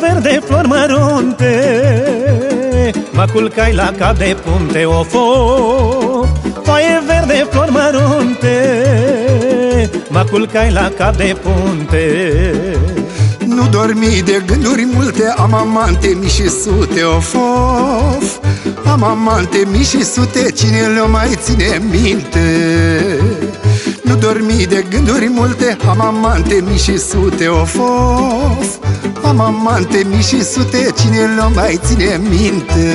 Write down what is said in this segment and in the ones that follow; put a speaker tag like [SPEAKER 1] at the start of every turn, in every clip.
[SPEAKER 1] verde, flori mărunte. Mă culcai la cap de punte, of, of Foaie verde, flori mărunte. Mă culcai la cap de punte.
[SPEAKER 2] Nu dormi de gânduri multe Am amante mii și sute, of, of Am amante mii și sute Cine le mai ține minte Nu dormi de gânduri multe Am amante mii și sute, of, of Am amante mii și sute Cine le mai ține minte?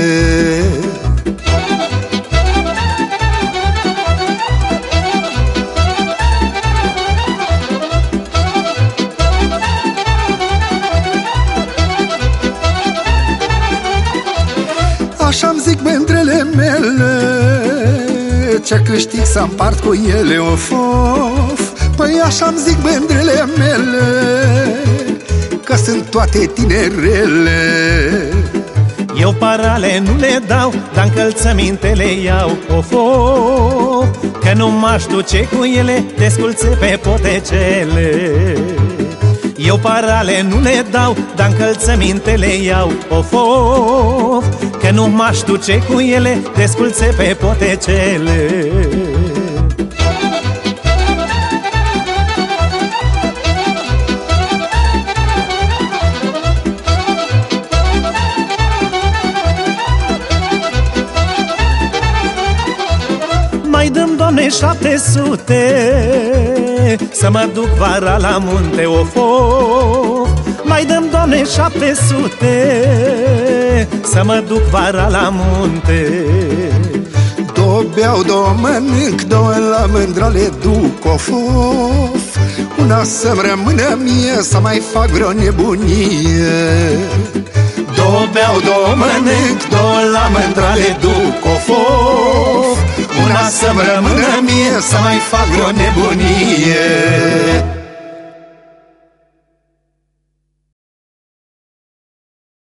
[SPEAKER 2] Așa-mi zic mândrele mele Ce câștig să împart cu ele, of, of. Păi așa-mi zic mândrele mele Că sunt toate tinerele.
[SPEAKER 1] Eu parale nu le dau, dar încălțămintele iau Of, of, că nu m-aș duce cu ele Desculțe pe potecele. Eu parale nu le dau, dar încălțămintele iau Of, of, că nu m-aș duce cu ele Desculțe pe potecele. Mai dăm, Doamne, șapte sute Să mă duc vara la munte, of, of Mai dăm, Doamne, șapte sute Să mă duc vara la munte.
[SPEAKER 2] Două beau, două mănânc, două la mândra le duc, of, of Una să-mi rămână mie, să mai fac vreo nebunie. Două beau, două mănânc, două la mândra le duc, of, of Una să-mi rămână mie, să mai fac vreo nebunie